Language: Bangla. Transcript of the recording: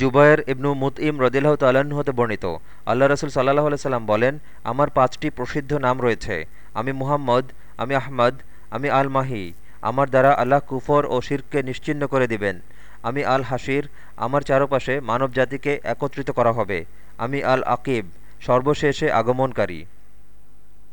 জুবায়ের ইবনু মুতইম রদিল্লাহ তাল্লাহ্ন হতে বর্ণিত। আল্লাহ রসুল সাল্লাহ সাল্লাম বলেন, আমার পাঁচটি প্রসিদ্ধ নাম রয়েছে। আমি মুহাম্মদ, আমি আহমদ, আমি আল মাহি আমার দ্বারা আল্লাহ কুফর ও শিরকে নিশ্চিন্ন করে দিবেন। আমি আল হাসির আমার চারপাশে মানব জাতিকে একত্রিত করা হবে। আমি আল আকিব সর্বশেষে আগমনকারী।